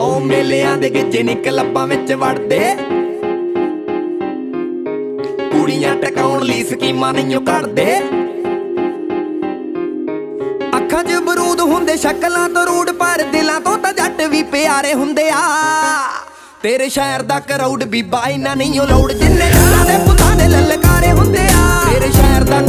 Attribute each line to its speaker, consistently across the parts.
Speaker 1: ਉਹ ਮੇਲਿਆਂ ਦੇ ਗਿੱਜੇ ਨੀ ਕਲੱਬਾਂ ਵਿੱਚ ਵੜਦੇ। ਕੁੜੀਆਂ ਟਕਾਉਣ ਲਈ ਸਕੀਮਾਂ ਨਹੀਂ ਉਹ ਕੱਢਦੇ ਅੱਖਾਂ 'ਚ ਬਰੂਦ ਹੁੰਦੇ, ਸ਼ਕਲਾਂ ਤੋਂ ਰੂੜ ਪਰ ਦਿਲਾਂ ਤੋਂ ਤਾਂ ਜੱਟ ਵੀ ਪਿਆਰੇ ਹੁੰਦੇ ਆ। ਤੇਰੇ ਸ਼ਹਿਰ ਦਾ ਕਰਾਊਡ ਵੀ ਬਾਈਨਾ ਨਹੀਂ ਉਹ ਲੋੜ, ਜਿੰਨੇ ਜੱਟਾਂ ਦੇ ਪੁੱਤਾਂ ਦੇ ਲਲਕਾਰੇ ਹੁੰਦੇ ਆ। ਤੇਰੇ ਸ਼ਹਿਰ ਦਾ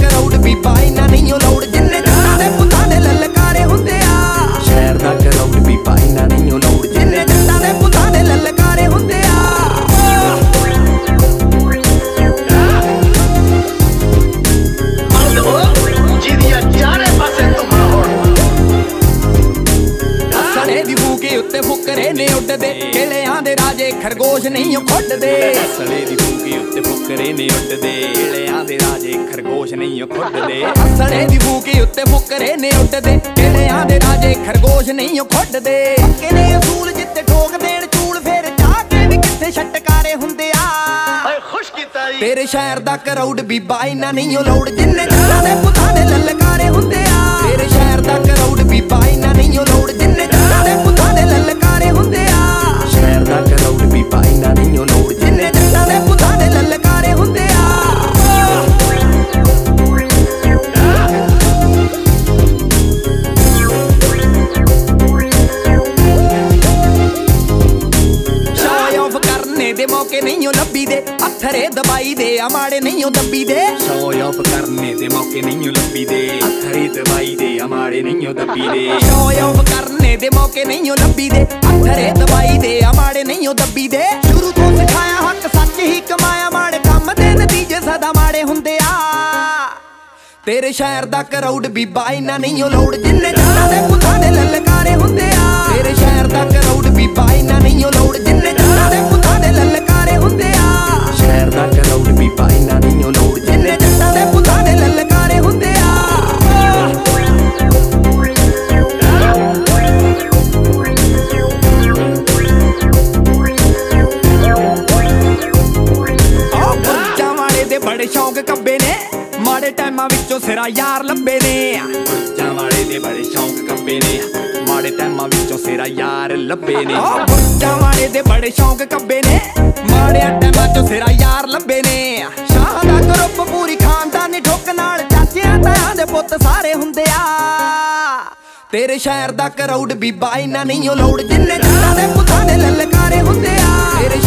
Speaker 1: ਫੁਕਰੇ ਨੇ ਉੱਡਦੇ। ਕਿਲਿਆਂ ਦੇ ਰਾਜੇ ਖਰਗੋਸ਼ ਨਹੀਂ ਉਹ ਖੁੱਡਦੇ।
Speaker 2: ਸਲੇ ਦੀ ਫੂਕੀ ਉੱਤੇ ਫੁਕਰੇ ਨੇ ਉੱਡਦੇ। ਏਲਿਆਂ ਦੇ ਰਾਜੇ ਖਰਗੋਸ਼ ਨਹੀਂ ਉਹ ਖੁੱਡਦੇ।
Speaker 1: ਸਣੇ ਦੀ ਫੂਕੇ ਉੱਤੇ ਫੁਕਰੇ ਨੇ ਉੱਡਦੇ। ਕਿਲਿਆਂ ਦੇ ਰਾਜੇ ਖਰਗੋਸ਼ ਨਹੀਂ ਉਹ ਖੁੱਡਦੇ। ਕਿਨੇ ਅਸੂਲ ਜਿੱਤੇ ਠੋਕ ਦੇਣ ਚੂਲ ਫੇਰ ਜਾ ਕੇ ਵੀ ਕਿੱਥੇ ਛਟਕਾਰੇ ਹੁੰਦੇ ਆ?
Speaker 3: ਓਏ ਖੁਸ਼ ਕੀਤਾ ਈ
Speaker 1: ਤੇਰੇ ਸ਼ਹਿਰ ਦਾ ਕਰਾਊਡ ਵੀ ਬਾਈਨਾ ਨਹੀਂ ਉਹ ਲੋੜ। ਜਿੰਨੇ ਜੱਟਾਂ ਦੇ ਪੁੱਤਾਂ ਦੇ ਲਲਕਾਰੇ ਹੁੰਦੇ ਆ। ਤੇਰੇ ਸ਼ਹਿਰ ਦਾ ਕਰਾਊਡ ਵੀ ਬਾਈਨਾ ਨਹੀਂ ਉਹ ਲੋੜ। ਜਿੰਨੇ ਕਰਨੇ ਦੇ ਮੌਕੇ ਨਹੀਂ ਉਹ ਲੱਭੀ ਦੇ। ਅਥਰੇ ਦਬਾਈ ਦੇ ਆ ਮਾੜੇ ਨਹੀਂ ਉਹ ਦੱਬੀ ਦੇ।
Speaker 2: ਸ਼ੋ ਆਫ ਕਰਨੇ ਦੇ ਮੌਕੇ ਨਹੀਂ ਉਹ ਲੱਭੀ ਦੇ। ਅਥਰੀ ਦਵਾਈ ਦੇ ਅਮਾੜੇ ਨਹੀਂ ਉਹ ਦੱਬੀ ਦੇ।
Speaker 1: ਸ਼ੋਅ ਆਫ ਕਰਨੇ ਦੇ ਮੌਕੇ ਨਹੀਂ ਉਹ ਲੱਭੀ ਦੇ। ਅਥਰੇ ਦਵਾਈ ਦੇ ਆ ਮਾੜੇ ਨਹੀਂ ਉਹ ਦੱਬੀ ਦੇ। ਸ਼ੁਰੂ ਤੋਂ ਸਿਖਾਇਆ ਹੱਕ ਸੱਚ ਹੀ ਕਮਾਇਆ ਮਾੜੇ ਕੰਮ ਦੇ ਨਤੀਜੇ ਸਦਾ ਮਾੜੇ ਹੁੰਦੇ ਆ। ਤੇਰੇ ਸ਼ਹਿਰ ਦਾ ਕਰਾਊਡ ਵੀ ਬਾਈਨਾ ਨਹੀਂ ਉਹ ਲੋੜ। ਜਿੰਨੇ ਜੱਟਾਂ ਦੇ ਪੁੱਤਾਂ ਮਾੜੇ ਟਾਈਮਾਂ ਵਿੱਚੋਂ ਸਿਰਾ ਯਾਰ ਲੱਭੇ ਨੇ।
Speaker 2: ਜਾਂ ਵਾਲੇ ਦੇ ਬੜੇ ਸ਼ੌਂਕ ਕੰਬੇ ਨੇ। ਮਾੜੇ ਟਾਈਮਾਂ ਵਿੱਚੋਂ ਸੇਰਾ ਯਾਰ ਲੱਭੇ ਨੇ।
Speaker 1: ਬੱਚਾ ਵਾਲੇ ਦੇ ਬੜੇ ਸ਼ੌਂਕ ਕੱਬੇ ਨੇ। ਮਾੜਿਆਂ ਟਾਈਮਾਂ 'ਚੋਂ ਸਿਰਾ ਯਾਰ ਲੱਭੇ ਨੇ। ਸ਼ਾਹ ਦਾ ਗਰੁੱਪ ਪੂਰੀ ਖਾਨਦਾਨੀ ਠੋਕ ਨਾਲ ਚਾਚਿਆਂ ਤਾਇਆਂ ਦੇ ਪੁੱਤ ਸਾਰੇ ਹੁੰਦੇ ਆ। ਤੇਰੇ ਸ਼ਹਿਰ ਦਾ ਕਰਾਊਡ ਵੀ ਬਾਈਨਾ ਨਹੀਂ ਉਹ ਲੋੜ ਜਿੰਨੇ ਜੱਟਾਂ ਦੇ ਪੁੱਤਾਂ ਦੇ ਲਲਕਾਰੇ ਹੁੰਦੇ ਆ। ਤੇਰੇ